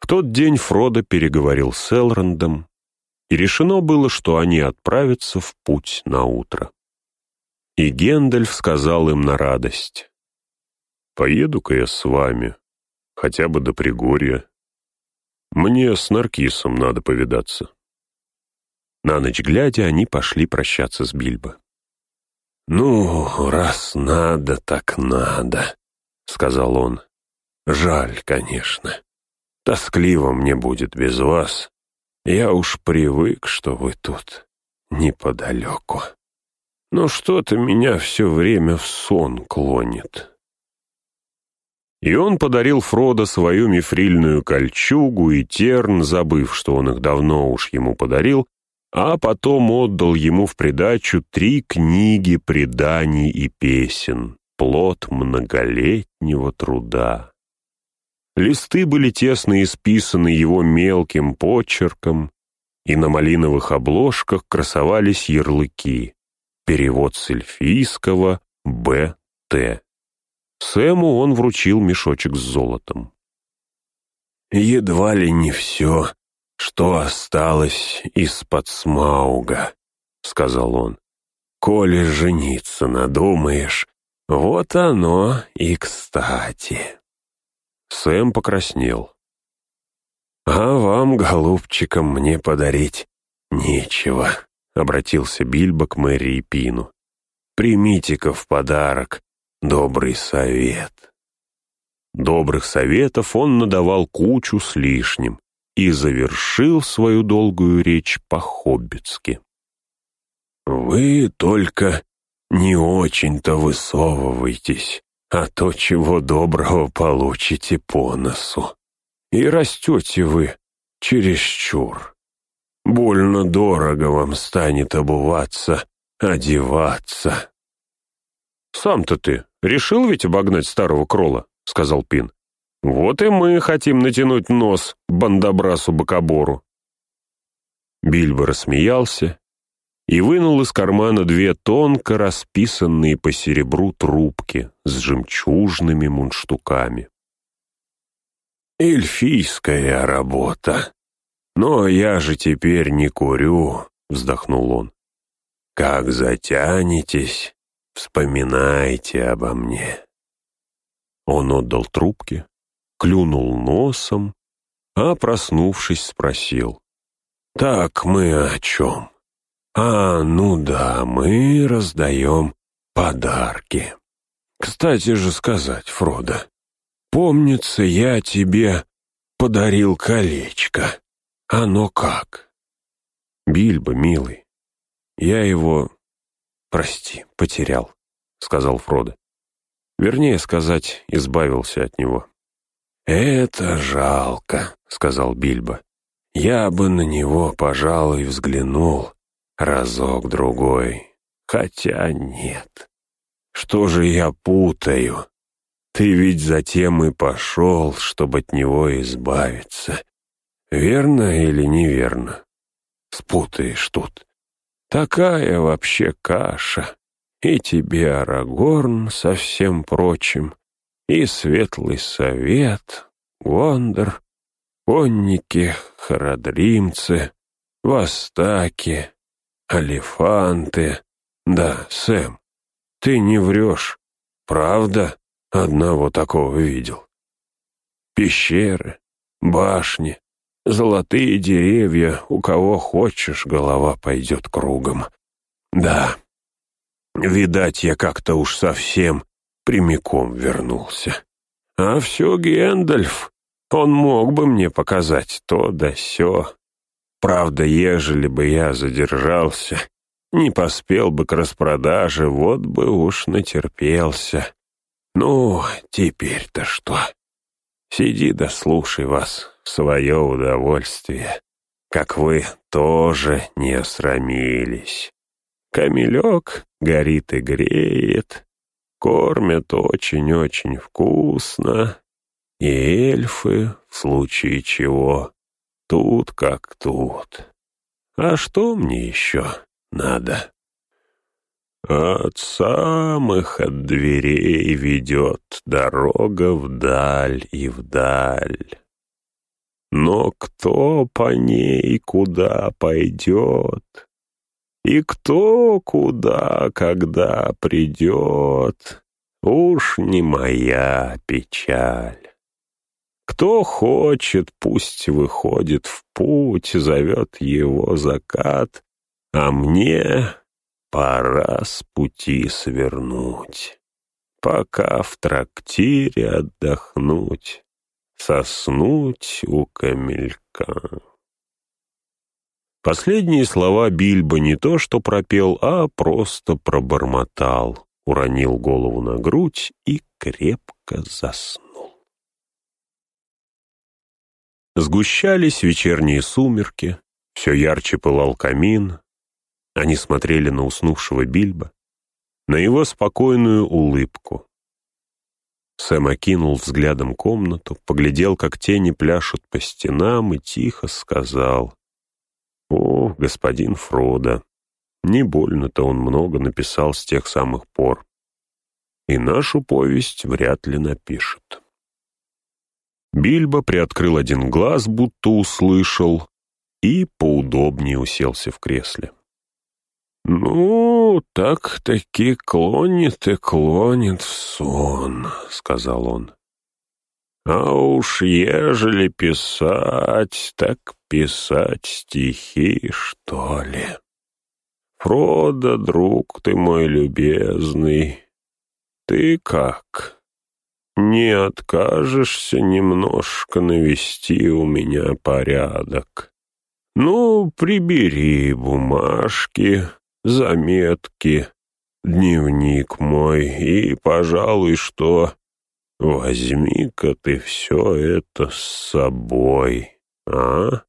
В тот день Фродо переговорил с Элрондом, и решено было, что они отправятся в путь на утро. И Гендальф сказал им на радость. «Поеду-ка я с вами, хотя бы до Пригорья. Мне с Наркисом надо повидаться. На ночь глядя, они пошли прощаться с Бильбо. «Ну, раз надо, так надо», — сказал он. «Жаль, конечно. Тоскливо мне будет без вас. Я уж привык, что вы тут, неподалеку. Но что-то меня все время в сон клонит». И он подарил Фродо свою мифрильную кольчугу и терн, забыв, что он их давно уж ему подарил, а потом отдал ему в придачу три книги преданий и песен, плод многолетнего труда. Листы были тесно исписаны его мелким почерком, и на малиновых обложках красовались ярлыки. Перевод с эльфийского «Б.Т.» Сэму он вручил мешочек с золотом. «Едва ли не все, что осталось из-под Смауга», — сказал он. «Коли жениться надумаешь, вот оно и кстати». Сэм покраснел. «А вам, голубчикам, мне подарить нечего», — обратился Бильбо к Мэри и Пину. «Примите-ка в подарок Добрый совет. Добрых советов он надавал кучу с лишним и завершил свою долгую речь по-хоббитски. «Вы только не очень-то высовывайтесь, а то чего доброго получите по носу. И растете вы чересчур. Больно дорого вам станет обуваться, одеваться». «Сам-то ты Решил ведь обогнать старого крола, сказал Пин. Вот и мы хотим натянуть нос бандобрасу-бокобору. Бильбо рассмеялся и вынул из кармана две тонко расписанные по серебру трубки с жемчужными мундштуками. «Эльфийская работа. Но я же теперь не курю», — вздохнул он. «Как затянетесь, вспоминайте обо мне». Он отдал трубки, клюнул носом, а, проснувшись, спросил. «Так мы о чем?» «А, ну да, мы раздаем подарки. Кстати же сказать, Фродо, помнится, я тебе подарил колечко. Оно как?» «Бильбо, милый, я его, прости, потерял», — сказал Фродо. Вернее сказать, избавился от него. «Это жалко», — сказал Бильбо. «Я бы на него, пожалуй, взглянул разок-другой. Хотя нет. Что же я путаю? Ты ведь затем и пошел, чтобы от него избавиться. Верно или неверно? Спутаешь тут. Такая вообще каша. И тебе, Арагорн, со всем прочим, и Светлый Совет, Гондор, конники, хородримцы, востаки, Алифанты. Да, Сэм, ты не врешь. Правда, одного такого видел. Пещеры, башни, золотые деревья, у кого хочешь, голова пойдет кругом. Да, видать, я как-то уж совсем прямиком вернулся. А все Гендальф, он мог бы мне показать то да сё. Правда, ежели бы я задержался, не поспел бы к распродаже, вот бы уж натерпелся. Ну, теперь-то что? Сиди да слушай вас свое удовольствие, как вы тоже не осрамились. Камелек горит и греет, кормят очень-очень вкусно, и эльфы, в случае чего, Тут как тут. А что мне еще надо? От самых от дверей ведет дорога вдаль и вдаль. Но кто по ней куда пойдет? И кто куда, когда придет? Уж не моя печаль. Кто хочет, пусть выходит в путь, зовет его закат, а мне пора с пути свернуть. Пока в трактире отдохнуть, соснуть у камелька. Последние слова Бильбо не то что пропел, а просто пробормотал, уронил голову на грудь и крепко заснул. Сгущались вечерние сумерки, все ярче пылал камин. Они смотрели на уснувшего Бильбо, на его спокойную улыбку. Сэм окинул взглядом комнату, поглядел, как тени пляшут по стенам, и тихо сказал. «О, господин Фродо, не больно-то он много написал с тех самых пор. И нашу повесть вряд ли напишет». Бильбо приоткрыл один глаз, будто услышал, и поудобнее уселся в кресле. «Ну, так-таки клонит и клонит в сон», — сказал он. «А уж ежели писать, так писать стихи, что ли. Фродо, друг ты мой любезный, ты как?» не откажешься немножко навести у меня порядок. Ну, прибери бумажки, заметки, дневник мой, и, пожалуй, что возьми-ка ты все это с собой, а?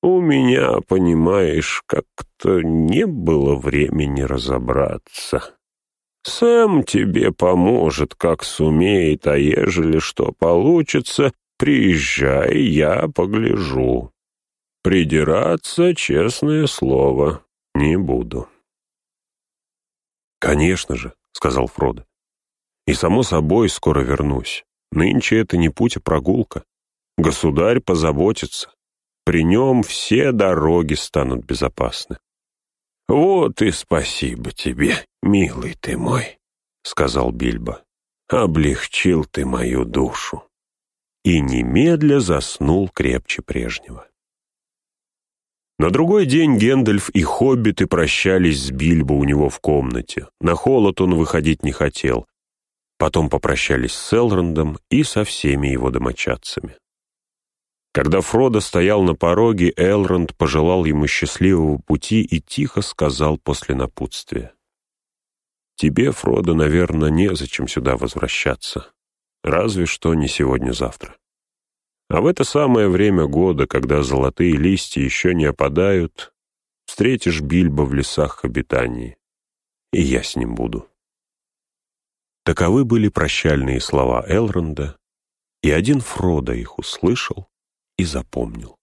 У меня, понимаешь, как-то не было времени разобраться. Сэм тебе поможет, как сумеет, а ежели что получится, приезжай, я погляжу. Придираться, честное слово, не буду». «Конечно же», — сказал Фродо. «И, само собой, скоро вернусь. Нынче это не путь, а прогулка. Государь позаботится. При нем все дороги станут безопасны». «Вот и спасибо тебе, милый ты мой», — сказал Бильбо. «Облегчил ты мою душу». И немедля заснул крепче прежнего. На другой день Гендальф и хоббиты прощались с Бильбо у него в комнате. На холод он выходить не хотел. Потом попрощались с Элрондом и со всеми его домочадцами. Когда Фродо стоял на пороге, Элронд пожелал ему счастливого пути и тихо сказал после напутствия. «Тебе, Фродо, наверное, незачем сюда возвращаться. Разве что не сегодня-завтра. А в это самое время года, когда золотые листья еще не опадают, встретишь Бильбо в лесах обитаний, и я с ним буду. Таковы были прощальные слова Элронда, и один Фродо их услышал и запомнил.